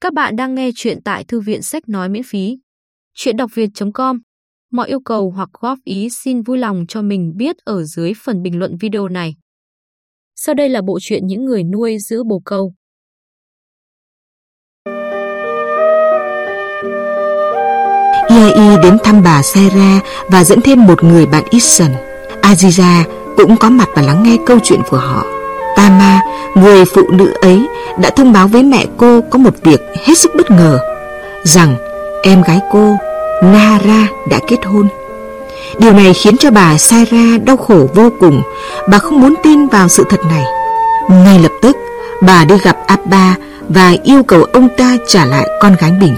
Các bạn đang nghe chuyện tại thư viện sách nói miễn phí. Chuyện đọc việt.com Mọi yêu cầu hoặc góp ý xin vui lòng cho mình biết ở dưới phần bình luận video này. Sau đây là bộ truyện những người nuôi giữ bồ câu. Yai đến thăm bà Sarah và dẫn thêm một người bạn Ison. Aziza cũng có mặt và lắng nghe câu chuyện của họ. Tama, người phụ nữ ấy, đã thông báo với mẹ cô có một việc hết sức bất ngờ, rằng em gái cô, Nara, đã kết hôn. Điều này khiến cho bà Saira đau khổ vô cùng, bà không muốn tin vào sự thật này. Ngay lập tức, bà đi gặp Abba và yêu cầu ông ta trả lại con gái mình.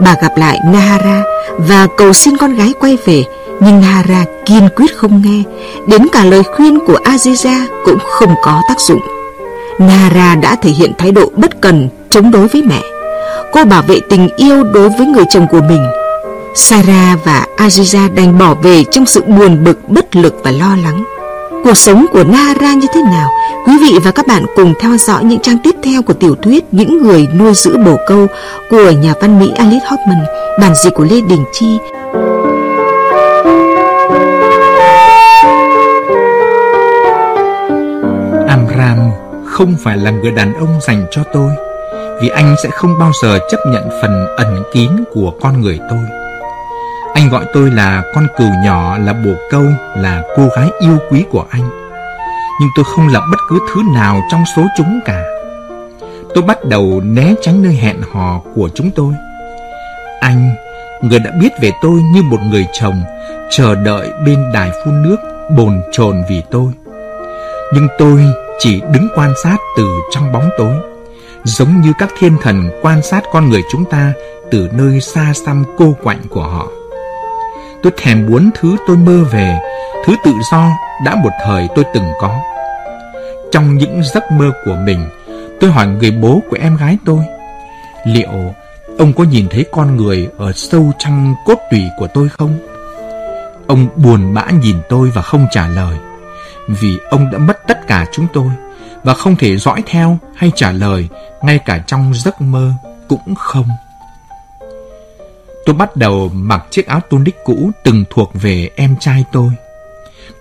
Bà gặp lại Nahara và cầu xin con gái quay về, nhưng Nara kiên quyết không nghe, đến cả lời khuyên của Aziza cũng không có tác dụng. Nara đã thể hiện thái độ bất cần chống đối với mẹ. Cô bảo vệ tình yêu đối với người chồng của mình. Sarah và Aziza đành bỏ về trong sự buồn bực, bất lực và lo lắng. Cuộc sống của Nara như thế nào? Quý vị và các bạn cùng theo dõi những trang tiếp theo của tiểu thuyết Những người nuôi giữ bồ câu của nhà văn Mỹ Alice Hoffman, bản dịch của Lê Đình Chi. Không phải là người đàn ông dành cho tôi vì anh sẽ không bao giờ chấp nhận phần ẩn kín của con người tôi. Anh gọi tôi là con cừu nhỏ, là bồ câu, là cô gái yêu quý của anh. Nhưng tôi không là bất cứ thứ nào trong số chúng cả. Tôi bắt đầu né tránh nơi hẹn hò của chúng tôi. Anh, người đã biết về tôi như một người chồng, chờ đợi bên đài phun nước, bồn chồn vì tôi. Nhưng tôi chỉ đứng quan sát từ trong bóng tối, giống như các thiên thần quan sát con người chúng ta từ nơi xa xăm cô quạnh của họ. Tôi thèm muốn thứ tôi mơ về, thứ tự do đã một thời tôi từng có. Trong những giấc mơ của mình, tôi hỏi người bố của em gái tôi, liệu ông có nhìn thấy con người ở sâu trong cốt tủy của tôi không? Ông buồn bã nhìn tôi và không trả lời, vì ông đã mất tất cả chúng tôi và không thể dõi theo hay trả lời ngay cả trong giấc mơ cũng không. Tôi bắt đầu mặc chiếc áo tunic cũ từng thuộc về em trai tôi.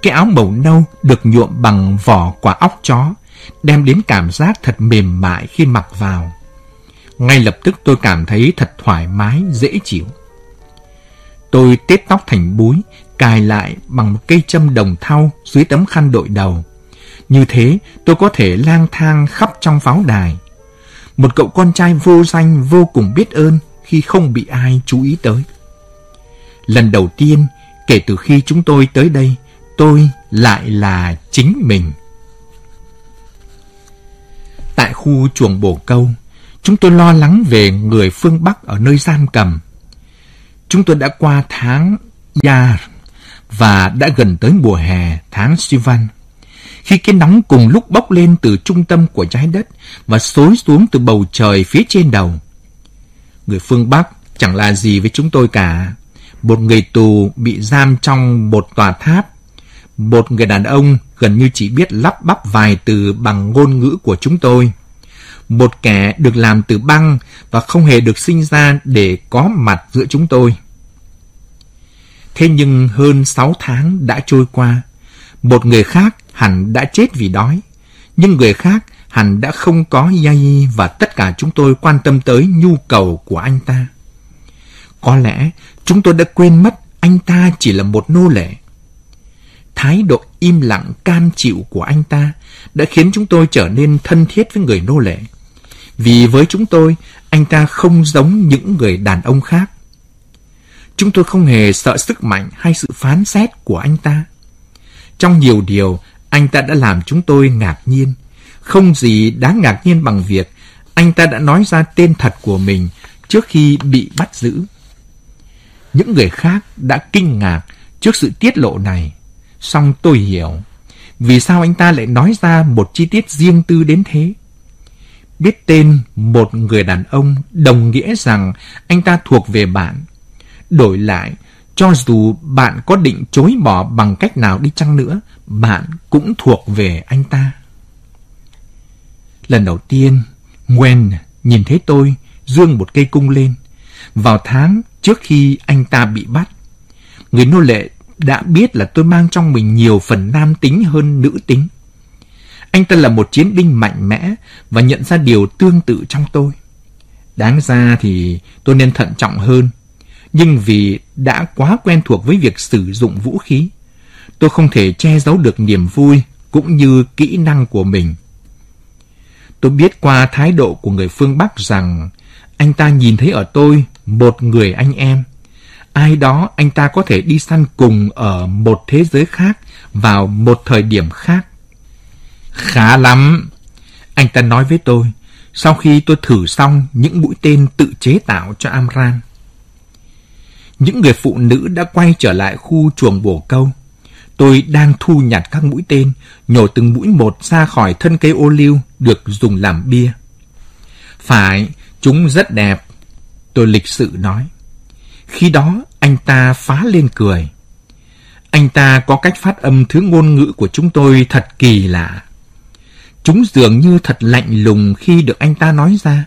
Cái áo màu nâu được nhuộm bằng vỏ quả óc chó, đem đến cảm giác thật mềm mại khi mặc vào. Ngay lập tức tôi cảm thấy thật thoải mái, dễ chịu. Tôi tết tóc thành búi, cài lại bằng một cây châm đồng thau dưới tấm khăn đội đầu. Như thế tôi có thể lang thang khắp trong pháo đài. Một cậu con trai vô danh vô cùng biết ơn khi không bị ai chú ý tới. Lần đầu tiên kể từ khi chúng tôi tới đây, tôi lại là chính mình. Tại khu chuồng bồ câu, chúng tôi lo lắng về người phương Bắc ở nơi giam cầm. Chúng tôi đã qua tháng Yar và đã gần tới mùa hè tháng Sivan. Khi cái nóng cùng lúc bốc lên từ trung tâm của trái đất và xối xuống từ bầu trời phía trên đầu. Người phương Bắc chẳng là gì với chúng tôi cả. Một người tù bị giam trong một tòa tháp. Một người đàn ông gần như chỉ biết lắp bắp vài từ bằng ngôn ngữ của chúng tôi. Một kẻ được làm từ băng và không hề được sinh ra để có mặt giữa chúng tôi. Thế nhưng hơn 6 tháng đã trôi qua. Một người khác hẳn đã chết vì đói. Nhưng người khác hẳn đã không có Yai và tất cả chúng tôi quan tâm tới nhu cầu của anh ta. Có lẽ chúng tôi đã quên mất anh ta chỉ là một nô lệ. Thái độ im lặng cam chịu của anh ta đã khiến chúng tôi trở nên thân thiết với người nô lệ. Vì với chúng tôi, anh ta không giống những người đàn ông khác. Chúng tôi không hề sợ sức mạnh hay sự phán xét của anh ta. Trong nhiều điều, anh ta đã làm chúng tôi ngạc nhiên. Không gì đáng ngạc nhiên bằng việc anh ta đã nói ra tên thật của mình trước khi bị bắt giữ. Những người khác đã kinh ngạc trước sự tiết lộ này. Song tôi hiểu vì sao anh ta lại nói ra một chi tiết riêng tư đến thế. Biết tên một người đàn ông đồng nghĩa rằng anh ta thuộc về bạn. Đổi lại, cho dù bạn có định chối bỏ bằng cách nào đi chăng nữa, bạn cũng thuộc về anh ta. Lần đầu tiên, Gwen nhìn thấy tôi dương một cây cung lên. Vào tháng trước khi anh ta bị bắt, người nô lệ đã biết là tôi mang trong mình nhiều phần nam tính hơn nữ tính. Anh ta là một chiến binh mạnh mẽ và nhận ra điều tương tự trong tôi. Đáng ra thì tôi nên thận trọng hơn, nhưng vì đã quá quen thuộc với việc sử dụng vũ khí, tôi không thể che giấu được niềm vui cũng như kỹ năng của mình. Tôi biết qua thái độ của người phương Bắc rằng anh ta nhìn thấy ở tôi một người anh em. Ai đó anh ta có thể đi săn cùng ở một thế giới khác vào một thời điểm khác. Khá lắm, anh ta nói với tôi sau khi tôi thử xong những mũi tên tự chế tạo cho Amran. Những người phụ nữ đã quay trở lại khu chuồng bồ câu. Tôi đang thu nhặt các mũi tên, nhổ từng mũi một ra khỏi thân cây ô liu được dùng làm bia. Phải, chúng rất đẹp, tôi lịch sự nói. Khi đó, anh ta phá lên cười. Anh ta có cách phát âm thứ ngôn ngữ của chúng tôi thật kỳ lạ. Chúng dường như thật lạnh lùng khi được anh ta nói ra.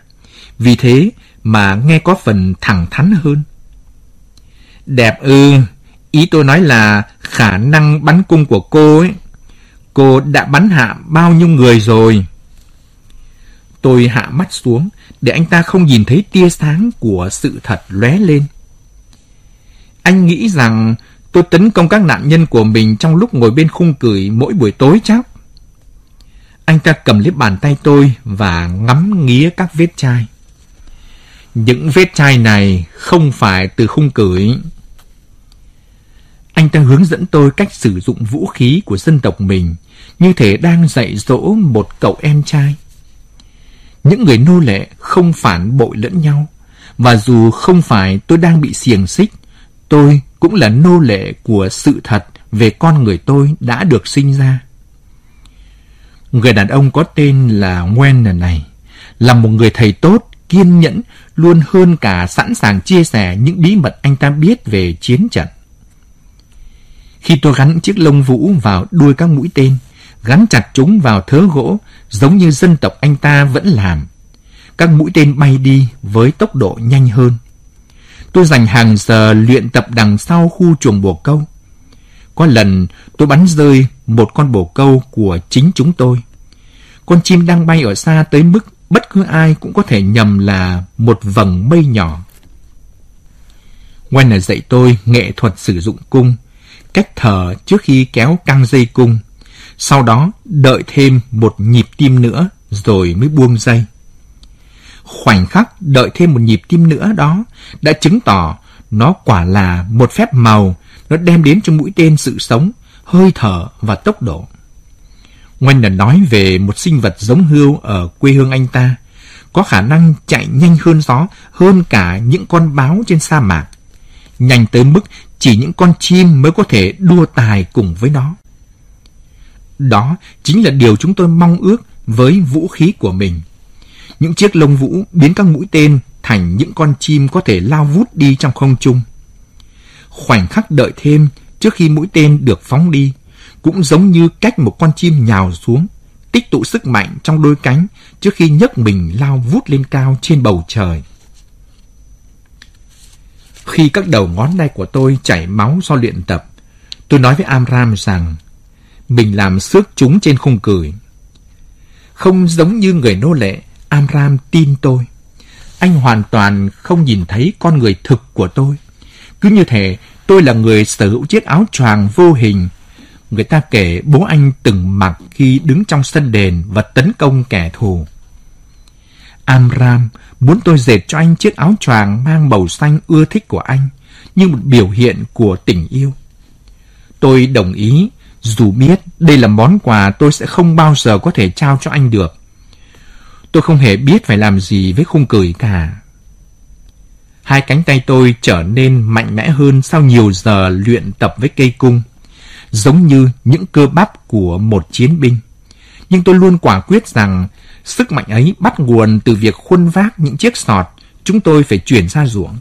Vì thế mà nghe có phần thẳng thắn hơn. Đẹp ư, ý tôi nói là khả năng bắn cung của cô ấy. Cô đã bắn hạ bao nhiêu người rồi? Tôi hạ mắt xuống để anh ta không nhìn thấy tia sáng của sự thật lóe lên. Anh nghĩ rằng tôi tấn công các nạn nhân của mình trong lúc ngồi bên khung cửi mỗi buổi tối chắc. Anh ta cầm lấy bàn tay tôi và ngắm nghía các vết chai. Những vết chai này không phải từ khung cửi. Anh ta hướng dẫn tôi cách sử dụng vũ khí của dân tộc mình, như thể đang dạy dỗ một cậu em trai. Những người nô lệ không phản bội lẫn nhau, và dù không phải tôi đang bị xiềng xích, tôi cũng là nô lệ của sự thật về con người tôi đã được sinh ra. Người đàn ông có tên là Nguyen này là một người thầy tốt, kiên nhẫn, luôn hơn cả sẵn sàng chia sẻ những bí mật anh ta biết về chiến trận. Khi tôi gắn chiếc lông vũ vào đuôi các mũi tên, gắn chặt chúng vào thớ gỗ, giống như dân tộc anh ta vẫn làm. Các mũi tên bay đi với tốc độ nhanh hơn. Tôi dành hàng giờ luyện tập đằng sau khu chuồng bồ câu. Có lần tôi bắn rơi một con bồ câu của chính chúng tôi. Con chim đang bay ở xa tới mức bất cứ ai cũng có thể nhầm là một vầng mây nhỏ. Wenner dạy tôi nghệ thuật sử dụng cung, cách thở trước khi kéo căng dây cung. Sau đó đợi thêm một nhịp tim nữa rồi mới buông dây. Khoảnh khắc đợi thêm một nhịp tim nữa đó đã chứng tỏ nó quả là một phép màu nó đem đến cho mũi tên sự sống, hơi thở và tốc độ. Ngoanh đã nói về một sinh vật giống hươu ở quê hương anh ta, có khả năng chạy nhanh hơn gió, hơn cả những con báo trên sa mạc. Nhanh tới mức chỉ những con chim mới có thể đua tài cùng với nó. Đó chính là điều chúng tôi mong ước với vũ khí của mình. Những chiếc lông vũ biến các mũi tên thành những con chim có thể lao vút đi trong không trung. Khoảnh khắc đợi thêm trước khi mũi tên được phóng đi, cũng giống như cách một con chim nhào xuống, tích tụ sức mạnh trong đôi cánh trước khi nhấc mình lao vút lên cao trên bầu trời. Khi các đầu ngón tay của tôi chảy máu do luyện tập, tôi nói với Amram rằng mình làm xước chúng trên khung cười. Không giống như người nô lệ, Amram tin tôi. Anh hoàn toàn không nhìn thấy con người thực của tôi. Cứ như thể tôi là người sở hữu chiếc áo choàng vô hình. Người ta kể bố anh từng mặc khi đứng trong sân đền và tấn công kẻ thù. Amram muốn tôi dệt cho anh chiếc áo choàng mang màu xanh ưa thích của anh, như một biểu hiện của tình yêu. Tôi đồng ý, dù biết đây là món quà tôi sẽ không bao giờ có thể trao cho anh được. Tôi không hề biết phải làm gì với khung cười cả. Hai cánh tay tôi trở nên mạnh mẽ hơn sau nhiều giờ luyện tập với cây cung, giống như những cơ bắp của một chiến binh. Nhưng tôi luôn quả quyết rằng sức mạnh ấy bắt nguồn từ việc khuân vác những chiếc sọt chúng tôi phải chuyển ra ruộng.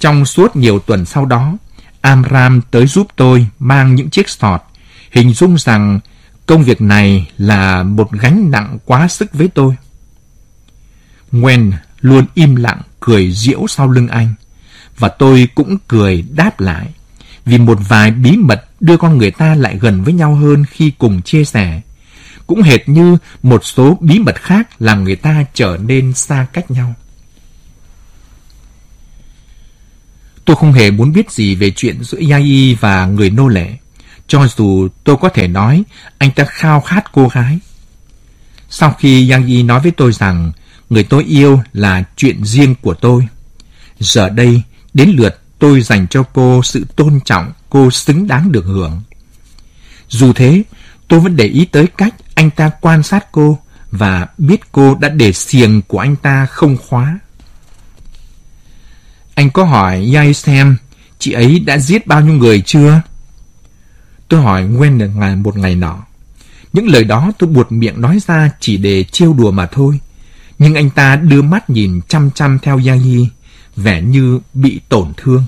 Trong suốt nhiều tuần sau đó, Amram tới giúp tôi mang những chiếc sọt, hình dung rằng công việc này là một gánh nặng quá sức với tôi. Nguyên luôn im lặng cười diễu sau lưng anh. Và tôi cũng cười đáp lại, vì một vài bí mật đưa con người ta lại gần với nhau hơn khi cùng chia sẻ. Cũng hệt như một số bí mật khác làm người ta trở nên xa cách nhau. Tôi không hề muốn biết gì về chuyện giữa Yai và người nô lệ, cho dù tôi có thể nói anh ta khao khát cô gái. Sau khi Yai nói với tôi rằng người tôi yêu là chuyện riêng của tôi, giờ đây đến lượt tôi dành cho cô sự tôn trọng cô xứng đáng được hưởng. Dù thế, tôi vẫn để ý tới cách anh ta quan sát cô và biết cô đã để xiềng của anh ta không khóa. Anh có hỏi Yai xem chị ấy đã giết bao nhiêu người chưa? Tôi hỏi Gwen được ngày một ngày nọ. Những lời đó tôi buột miệng nói ra chỉ để trêu đùa mà thôi. Nhưng anh ta đưa mắt nhìn chăm chăm theo Yai, vẻ như bị tổn thương.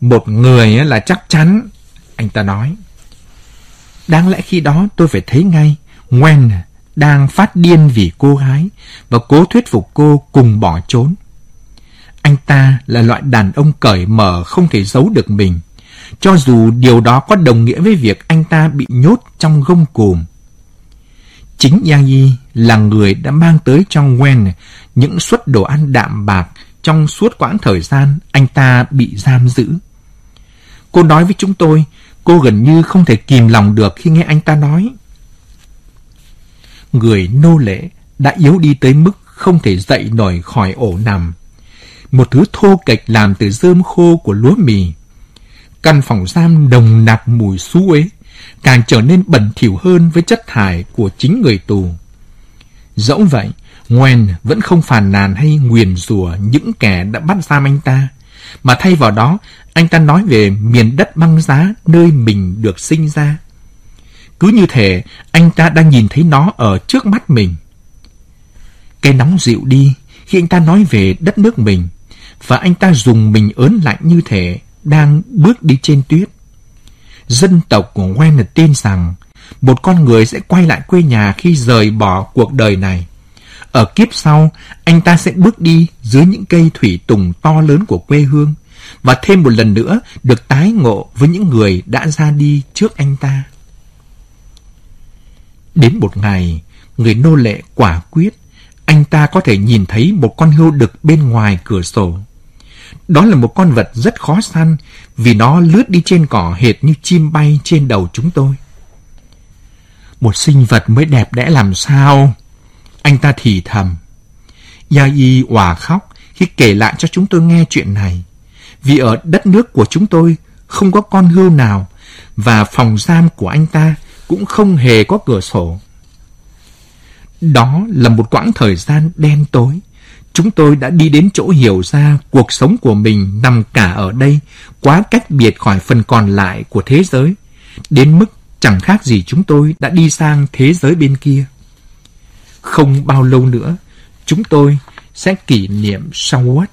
Một người là chắc chắn, anh ta nói. Đáng lẽ khi đó tôi phải thấy ngay, Gwen đang phát điên vì cô gái và cố thuyết phục cô cùng bỏ trốn. Anh ta là loại đàn ông cởi mở không thể giấu được mình, cho dù điều đó có đồng nghĩa với việc anh ta bị nhốt trong gông cùm. Chính Yang Yi là người đã mang tới cho Gwen những suất đồ ăn đạm bạc trong suốt quãng thời gian anh ta bị giam giữ. Cô nói với chúng tôi, cô gần như không thể kìm lòng được khi nghe anh ta nói. Người nô lệ đã yếu đi tới mức không thể dậy nổi khỏi ổ nằm một thứ thô kệch làm từ rơm khô của lúa mì. Căn phòng giam đồng nặc mùi xú uế, càng trở nên bẩn thỉu hơn với chất thải của chính người tù. Dẫu vậy, Nguyen vẫn không phàn nàn hay nguyền rủa những kẻ đã bắt giam anh ta, mà thay vào đó, anh ta nói về miền đất băng giá nơi mình được sinh ra. Cứ như thể anh ta đang nhìn thấy nó ở trước mắt mình. Cái nóng dịu đi khi anh ta nói về đất nước mình, và anh ta dùng mình ớn lạnh như thể đang bước đi trên tuyết. Dân tộc của Wen tin rằng một con người sẽ quay lại quê nhà khi rời bỏ cuộc đời này. Ở kiếp sau, anh ta sẽ bước đi dưới những cây thủy tùng to lớn của quê hương và thêm một lần nữa được tái ngộ với những người đã ra đi trước anh ta. Đến một ngày, người nô lệ quả quyết, anh ta có thể nhìn thấy một con hươu đực bên ngoài cửa sổ. Đó là một con vật rất khó săn vì nó lướt đi trên cỏ hệt như chim bay trên đầu chúng tôi. Một sinh vật mới đẹp đẽ làm sao? Anh ta thì thầm. Yai hòa khóc khi kể lại cho chúng tôi nghe chuyện này. Vì ở đất nước của chúng tôi không có con hươu nào và phòng giam của anh ta cũng không hề có cửa sổ. Đó là một quãng thời gian đen tối Chúng tôi đã đi đến chỗ hiểu ra cuộc sống của mình nằm cả ở đây, quá cách biệt khỏi phần còn lại của thế giới, đến mức chẳng khác gì chúng tôi đã đi sang thế giới bên kia. Không bao lâu nữa, chúng tôi sẽ kỷ niệm Shavuot,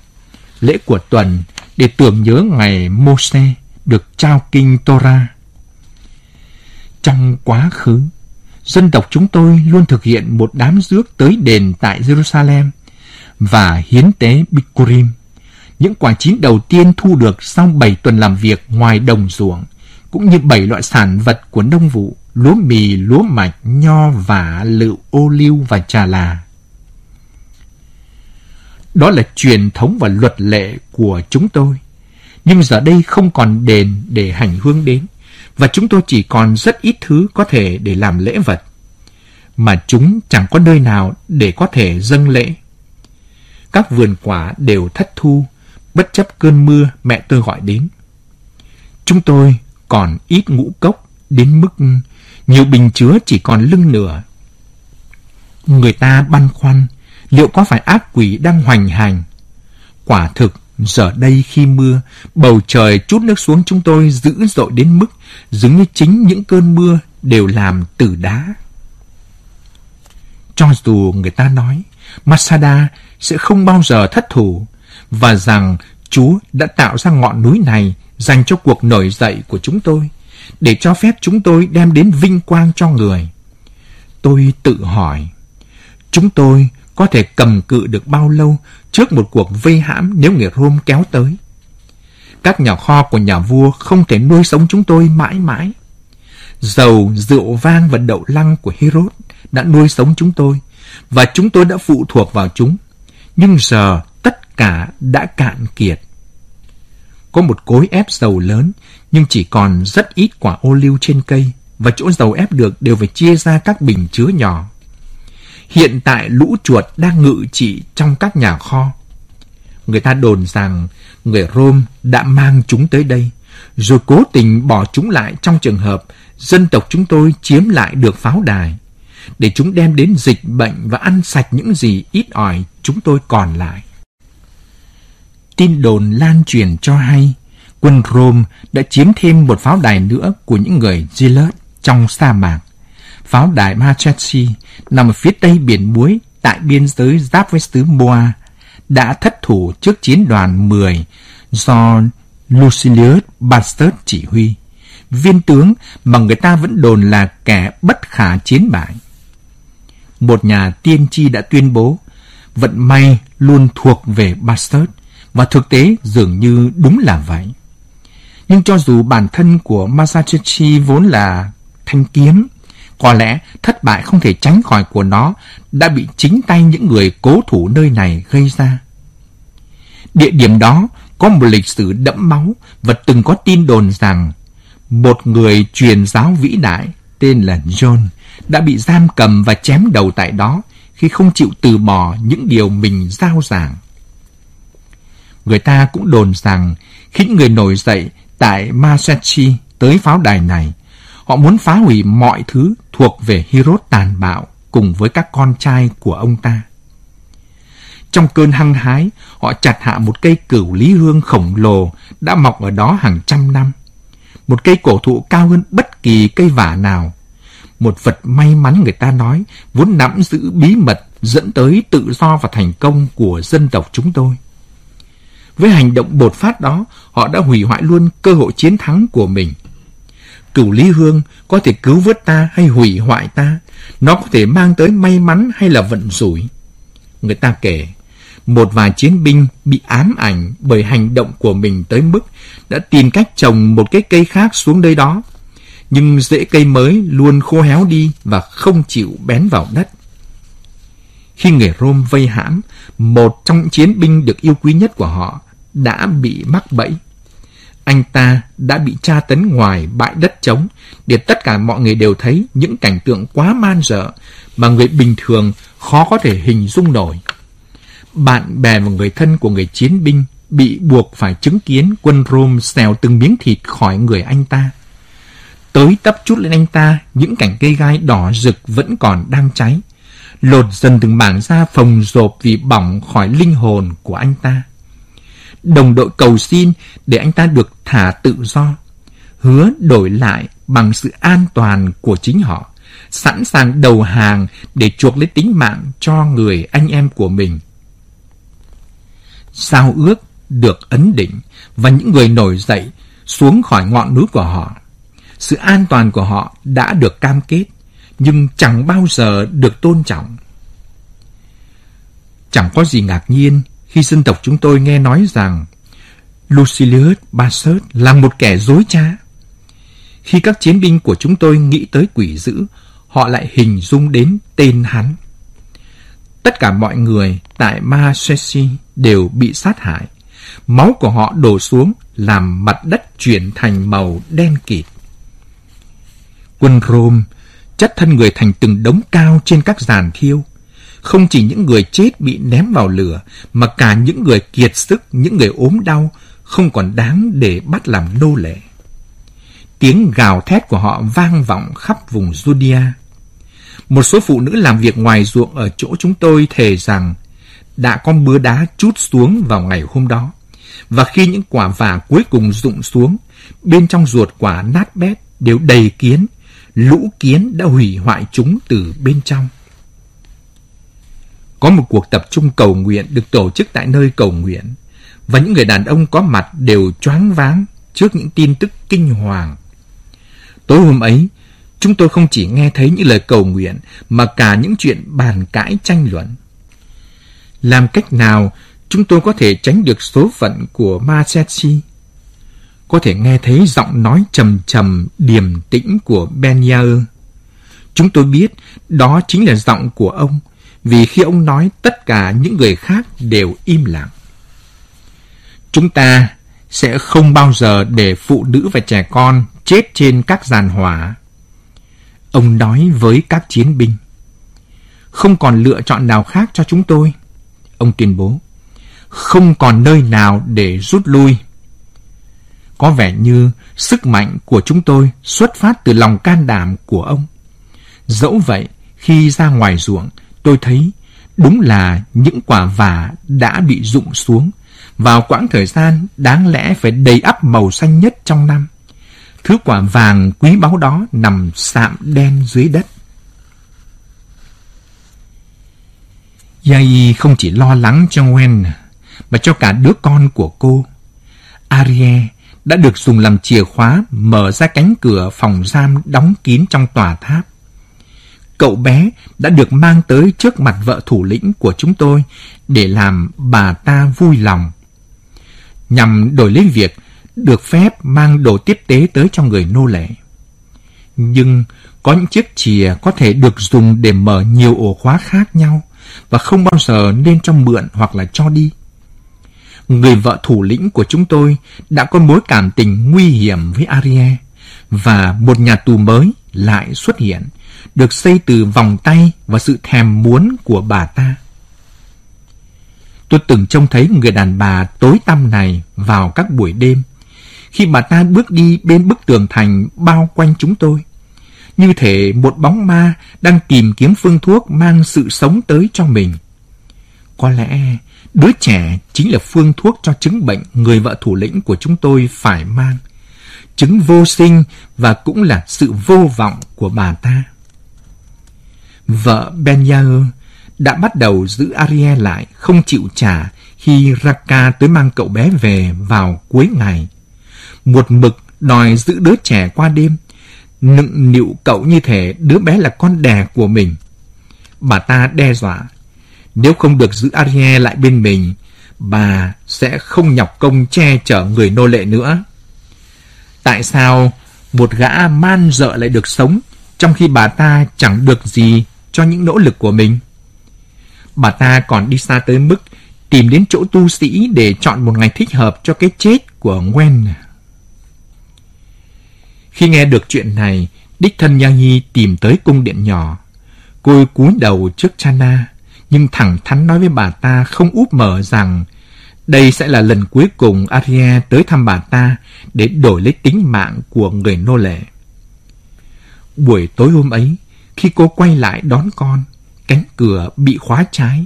lễ của tuần để tưởng nhớ ngày Môse được trao kinh Torah. Trong quá khứ, dân tộc chúng tôi luôn thực hiện một đám rước tới đền tại Jerusalem và hiến tế Bikurim, những quả chín đầu tiên thu được sau 7 tuần làm việc ngoài đồng ruộng, cũng như 7 loại sản vật của nông vụ, lúa mì, lúa mạch, nho, vả, lựu, ô liu và trà là. Đó là truyền thống và luật lệ của chúng tôi. Nhưng giờ đây không còn đền để hành hương đến, và chúng tôi chỉ còn rất ít thứ có thể để làm lễ vật. Mà chúng chẳng có nơi nào để có thể dâng lễ các vườn quả đều thất thu, bất chấp cơn mưa mẹ tôi gọi đến. Chúng tôi còn ít ngũ cốc đến mức nhiều bình chứa chỉ còn lưng nửa. Người ta băn khoăn liệu có phải ác quỷ đang hoành hành. Quả thực, giờ đây khi mưa, bầu trời chút nước xuống chúng tôi dữ dội đến mức dường như chính những cơn mưa đều làm từ đá. Cho dù người ta nói Masada sẽ không bao giờ thất thủ và rằng Chúa đã tạo ra ngọn núi này dành cho cuộc nổi dậy của chúng tôi để cho phép chúng tôi đem đến vinh quang cho người. Tôi tự hỏi, chúng tôi có thể cầm cự được bao lâu trước một cuộc vây hãm nếu người Rome kéo tới. Các nhà kho của nhà vua không thể nuôi sống chúng tôi mãi mãi. Dầu, rượu vang và đậu lăng của Herod đã nuôi sống chúng tôi, và chúng tôi đã phụ thuộc vào chúng. Nhưng giờ tất cả đã cạn kiệt. Có một cối ép dầu lớn, nhưng chỉ còn rất ít quả ô liu trên cây, và chỗ dầu ép được đều phải chia ra các bình chứa nhỏ. Hiện tại lũ chuột đang ngự trị trong các nhà kho. Người ta đồn rằng người Rome đã mang chúng tới đây, rồi cố tình bỏ chúng lại trong trường hợp dân tộc chúng tôi chiếm lại được pháo đài, để chúng đem đến dịch bệnh và ăn sạch những gì ít ỏi chúng tôi còn lại. Tin đồn lan truyền cho hay, quân Rome đã chiếm thêm một pháo đài nữa của những người Zealot trong sa mạc. Pháo đài Machechi nằm ở phía tây biển muối tại biên giới giáp với xứ Moa đã thất thủ trước chiến đoàn 10 do Lucilius Bastard chỉ huy. Viên tướng mà người ta vẫn đồn là kẻ bất khả chiến bại. Một nhà tiên tri đã tuyên bố vận may luôn thuộc về Bastard và thực tế dường như đúng là vậy. Nhưng cho dù bản thân của Masachechi vốn là thanh kiếm, có lẽ thất bại không thể tránh khỏi của nó đã bị chính tay những người cố thủ nơi này gây ra. Địa điểm đó có một lịch sử đẫm máu và từng có tin đồn rằng một người truyền giáo vĩ đại tên là John đã bị giam cầm và chém đầu tại đó khi không chịu từ bỏ những điều mình giao giảng. Người ta cũng đồn rằng khi người nổi dậy tại Masachi tới pháo đài này, họ muốn phá hủy mọi thứ thuộc về Hirot tàn bạo cùng với các con trai của ông ta. Trong cơn hăng hái, họ chặt hạ một cây cửu lý hương khổng lồ đã mọc ở đó hàng trăm năm. Một cây cổ thụ cao hơn bất kỳ cây vả nào. Một vật may mắn người ta nói vốn nắm giữ bí mật dẫn tới tự do và thành công của dân tộc chúng tôi. Với hành động bột phát đó, họ đã hủy hoại luôn cơ hội chiến thắng của mình. Cửu Lý Hương có thể cứu vớt ta hay hủy hoại ta. Nó có thể mang tới may mắn hay là vận rủi. Người ta kể, một vài chiến binh bị ám ảnh bởi hành động của mình tới mức đã tìm cách trồng một cái cây khác xuống đây đó. Nhưng rễ cây mới luôn khô héo đi và không chịu bén vào đất. Khi người Rome vây hãm, một trong chiến binh được yêu quý nhất của họ đã bị mắc bẫy. Anh ta đã bị tra tấn ngoài bãi đất trống để tất cả mọi người đều thấy những cảnh tượng quá man dợ mà người bình thường khó có thể hình dung nổi. Bạn bè và người thân của người chiến binh bị buộc phải chứng kiến quân Rome xèo từng miếng thịt khỏi người anh ta. Tới tấp chút lên anh ta, những cảnh cây gai đỏ rực vẫn còn đang cháy. Lột dần từng mảng da phồng rộp vì bỏng khỏi linh hồn của anh ta. Đồng đội cầu xin để anh ta được thả tự do. Hứa đổi lại bằng sự an toàn của chính họ. Sẵn sàng đầu hàng để chuộc lấy tính mạng cho người anh em của mình. Sao ước được ấn định và những người nổi dậy xuống khỏi ngọn núi của họ. Sự an toàn của họ đã được cam kết, nhưng chẳng bao giờ được tôn trọng. Chẳng có gì ngạc nhiên khi dân tộc chúng tôi nghe nói rằng Lucilius Basset là một kẻ dối trá. Khi các chiến binh của chúng tôi nghĩ tới quỷ dữ, họ lại hình dung đến tên hắn. Tất cả mọi người tại Mahasesi đều bị sát hại. Máu của họ đổ xuống làm mặt đất chuyển thành màu đen kịt. Quân Rome chất thân người thành từng đống cao trên các giàn thiêu. Không chỉ những người chết bị ném vào lửa, mà cả những người kiệt sức, những người ốm đau, không còn đáng để bắt làm nô lệ. Tiếng gào thét của họ vang vọng khắp vùng Judea. Một số phụ nữ làm việc ngoài ruộng ở chỗ chúng tôi thề rằng đã có mưa đá chút xuống vào ngày hôm đó. Và khi những quả vả cuối cùng rụng xuống, bên trong ruột quả nát bét đều đầy kiến, lũ kiến đã hủy hoại chúng từ bên trong. Có một cuộc tập trung cầu nguyện được tổ chức tại nơi cầu nguyện, và những người đàn ông có mặt đều choáng váng trước những tin tức kinh hoàng. Tối hôm ấy, chúng tôi không chỉ nghe thấy những lời cầu nguyện mà cả những chuyện bàn cãi tranh luận. Làm cách nào chúng tôi có thể tránh được số phận của Masechi? Có thể nghe thấy giọng nói trầm trầm, điềm tĩnh của Ben Chúng tôi biết đó chính là giọng của ông, vì khi ông nói tất cả những người khác đều im lặng. Chúng ta sẽ không bao giờ để phụ nữ và trẻ con chết trên các giàn hỏa. Ông nói với các chiến binh. Không còn lựa chọn nào khác cho chúng tôi. Ông tuyên bố. Không còn nơi nào để rút lui. Có vẻ như sức mạnh của chúng tôi xuất phát từ lòng can đảm của ông. Dẫu vậy, khi ra ngoài ruộng, tôi thấy đúng là những quả vả đã bị rụng xuống vào quãng thời gian đáng lẽ phải đầy ắp màu xanh nhất trong năm. Thứ quả vàng quý báu đó nằm sạm đen dưới đất. Yai không chỉ lo lắng cho wen, mà cho cả đứa con của cô. arie đã được dùng làm chìa khóa mở ra cánh cửa phòng giam đóng kín trong tòa tháp. Cậu bé đã được mang tới trước mặt vợ thủ lĩnh của chúng tôi để làm bà ta vui lòng. Nhằm đổi lấy việc được phép mang đồ tiếp tế tới cho người nô lệ. Nhưng có những chiếc chìa có thể được dùng để mở nhiều ổ khóa khác nhau và không bao giờ nên cho mượn hoặc là cho đi. Người vợ thủ lĩnh của chúng tôi đã có mối cảm tình nguy hiểm với Ariel và một nhà tù mới lại xuất hiện, được xây từ vòng tay và sự thèm muốn của bà ta. Tôi từng trông thấy người đàn bà tối tăm này vào các buổi đêm, khi bà ta bước đi bên bức tường thành bao quanh chúng tôi. Như thể một bóng ma đang tìm kiếm phương thuốc mang sự sống tới cho mình. Có lẽ đứa trẻ chính là phương thuốc cho chứng bệnh người vợ thủ lĩnh của chúng tôi phải mang. Chứng vô sinh và cũng là sự vô vọng của bà ta. Vợ Benyaer đã bắt đầu giữ Ariel lại không chịu trả khi Raka tới mang cậu bé về vào cuối ngày. Một mực đòi giữ đứa trẻ qua đêm, nựng nịu cậu như thể đứa bé là con đẻ của mình. Bà ta đe dọa, nếu không được giữ Ariel lại bên mình, bà sẽ không nhọc công che chở người nô lệ nữa. Tại sao một gã man dợ lại được sống, trong khi bà ta chẳng được gì cho những nỗ lực của mình? Bà ta còn đi xa tới mức tìm đến chỗ tu sĩ để chọn một ngày thích hợp cho cái chết của Gwen. Khi nghe được chuyện này, đích thân Yang Nhi tìm tới cung điện nhỏ. Cô cúi đầu trước Chana, nhưng thẳng thắn nói với bà ta không úp mở rằng đây sẽ là lần cuối cùng Aria tới thăm bà ta để đổi lấy tính mạng của người nô lệ. Buổi tối hôm ấy, khi cô quay lại đón con, cánh cửa bị khóa trái.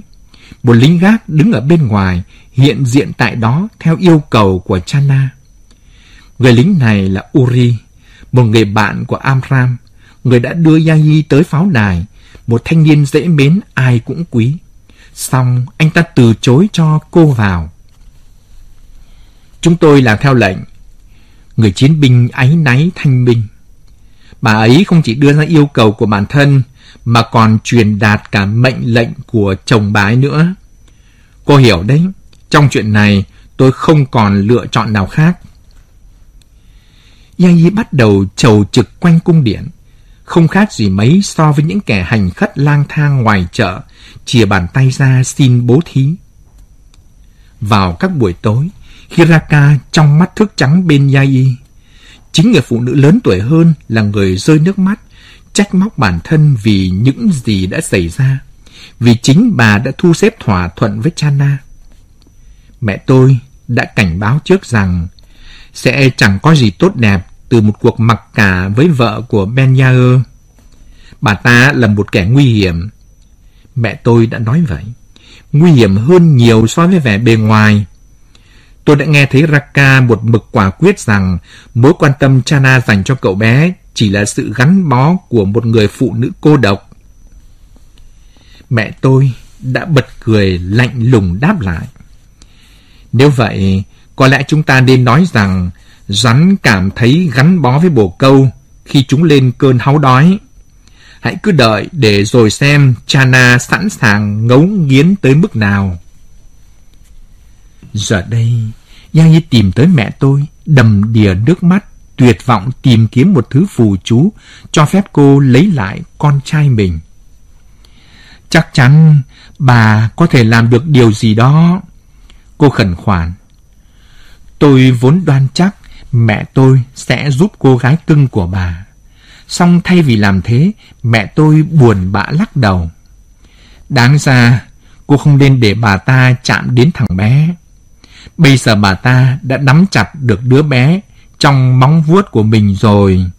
Một lính gác đứng ở bên ngoài, hiện diện tại đó theo yêu cầu của Chana. Người lính này là Uri, một người bạn của Amram, người đã đưa Yahi tới pháo đài, một thanh niên dễ mến ai cũng quý. Xong, anh ta từ chối cho cô vào. Chúng tôi làm theo lệnh. Người chiến binh áy náy thanh minh. Bà ấy không chỉ đưa ra yêu cầu của bản thân, mà còn truyền đạt cả mệnh lệnh của chồng bà ấy nữa. Cô hiểu đấy, trong chuyện này tôi không còn lựa chọn nào khác. Yai bắt đầu chầu trực quanh cung điện, không khác gì mấy so với những kẻ hành khất lang thang ngoài chợ, chìa bàn tay ra xin bố thí. Vào các buổi tối, Hiraka trong mắt thức trắng bên Yai. Chính người phụ nữ lớn tuổi hơn là người rơi nước mắt trách móc bản thân vì những gì đã xảy ra, vì chính bà đã thu xếp thỏa thuận với Chana. Mẹ tôi đã cảnh báo trước rằng sẽ chẳng có gì tốt đẹp từ một cuộc mặc cả với vợ của Ben Yair. Bà ta là một kẻ nguy hiểm. Mẹ tôi đã nói vậy. Nguy hiểm hơn nhiều so với vẻ bề ngoài. Tôi đã nghe thấy Raka một mực quả quyết rằng mối quan tâm Chana dành cho cậu bé chỉ là sự gắn bó của một người phụ nữ cô độc. Mẹ tôi đã bật cười lạnh lùng đáp lại. Nếu vậy, có lẽ chúng ta nên nói rằng rắn cảm thấy gắn bó với bồ câu khi chúng lên cơn háu đói. Hãy cứ đợi để rồi xem Chana sẵn sàng ngấu nghiến tới mức nào. Giờ đây, Giang tìm tới mẹ tôi, đầm đìa nước mắt, tuyệt vọng tìm kiếm một thứ phù chú cho phép cô lấy lại con trai mình. Chắc chắn bà có thể làm được điều gì đó. Cô khẩn khoản. Tôi vốn đoan chắc mẹ tôi sẽ giúp cô gái cưng của bà. Xong thay vì làm thế, mẹ tôi buồn bã lắc đầu. Đáng ra, cô không nên để bà ta chạm đến thằng bé. Bây giờ bà ta đã nắm chặt được đứa bé trong móng vuốt của mình rồi.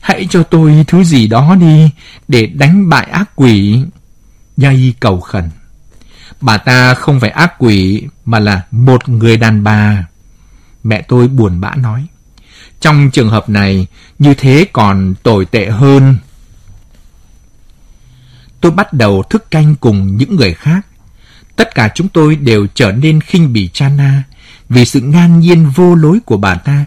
Hãy cho tôi thứ gì đó đi để đánh bại ác quỷ. Yai cầu khẩn. Bà ta không phải ác quỷ mà là một người đàn bà. Mẹ tôi buồn bã nói. Trong trường hợp này, như thế còn tồi tệ hơn. Tôi bắt đầu thức canh cùng những người khác. Tất cả chúng tôi đều trở nên khinh bỉ Chana vì sự ngang nhiên vô lối của bà ta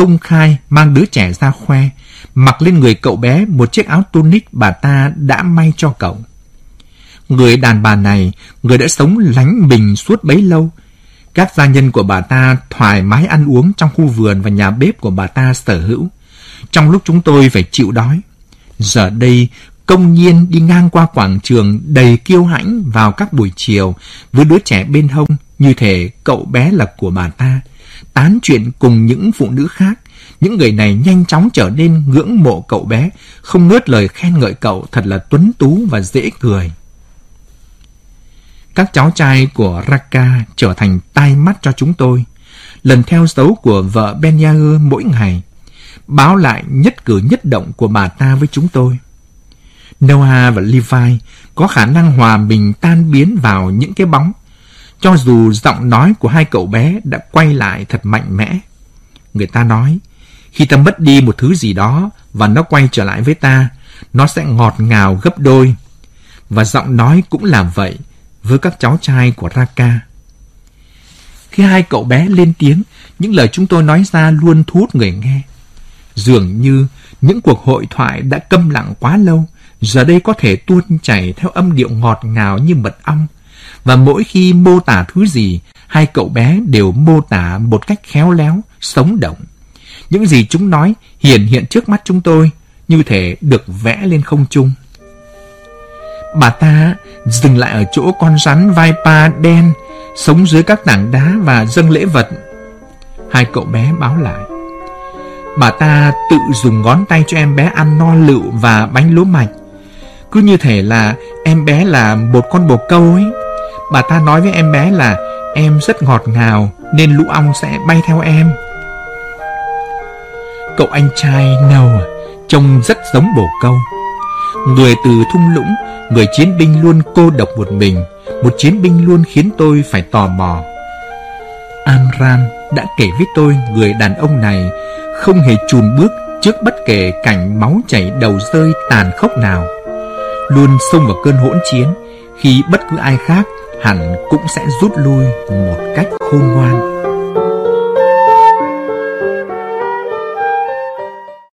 công khai mang đứa trẻ ra khoe, mặc lên người cậu bé một chiếc áo tunic bà ta đã may cho cậu. Người đàn bà này, người đã sống lánh mình suốt bấy lâu. Các gia nhân của bà ta thoải mái ăn uống trong khu vườn và nhà bếp của bà ta sở hữu. Trong lúc chúng tôi phải chịu đói. Giờ đây, công nhiên đi ngang qua quảng trường đầy kiêu hãnh vào các buổi chiều với đứa trẻ bên hông như thể cậu bé là của bà ta, tán chuyện cùng những phụ nữ khác. Những người này nhanh chóng trở nên ngưỡng mộ cậu bé, không ngớt lời khen ngợi cậu thật là tuấn tú và dễ cười. Các cháu trai của Raka trở thành tai mắt cho chúng tôi, lần theo dấu của vợ Benyager mỗi ngày, báo lại nhất cử nhất động của bà ta với chúng tôi. Noah và Levi có khả năng hòa mình tan biến vào những cái bóng, cho dù giọng nói của hai cậu bé đã quay lại thật mạnh mẽ. Người ta nói, khi ta mất đi một thứ gì đó và nó quay trở lại với ta, nó sẽ ngọt ngào gấp đôi. Và giọng nói cũng làm vậy với các cháu trai của Raka. Khi hai cậu bé lên tiếng, những lời chúng tôi nói ra luôn thu hút người nghe. Dường như những cuộc hội thoại đã câm lặng quá lâu, giờ đây có thể tuôn chảy theo âm điệu ngọt ngào như mật ong. Và mỗi khi mô tả thứ gì, hai cậu bé đều mô tả một cách khéo léo, sống động. Những gì chúng nói hiện hiện trước mắt chúng tôi, như thể được vẽ lên không trung. Bà ta dừng lại ở chỗ con rắn vai pa đen, sống dưới các tảng đá và dâng lễ vật. Hai cậu bé báo lại. Bà ta tự dùng ngón tay cho em bé ăn no lựu và bánh lúa mạch. Cứ như thể là em bé là một con bồ câu ấy. Bà ta nói với em bé là em rất ngọt ngào nên lũ ong sẽ bay theo em. Cậu anh trai nâu à, trông rất giống bồ câu. Người từ thung lũng, người chiến binh luôn cô độc một mình, một chiến binh luôn khiến tôi phải tò mò. amran đã kể với tôi người đàn ông này không hề chùn bước trước bất kể cảnh máu chảy đầu rơi tàn khốc nào. Luôn xông vào cơn hỗn chiến, khi bất cứ ai khác hẳn cũng sẽ rút lui một cách khôn ngoan.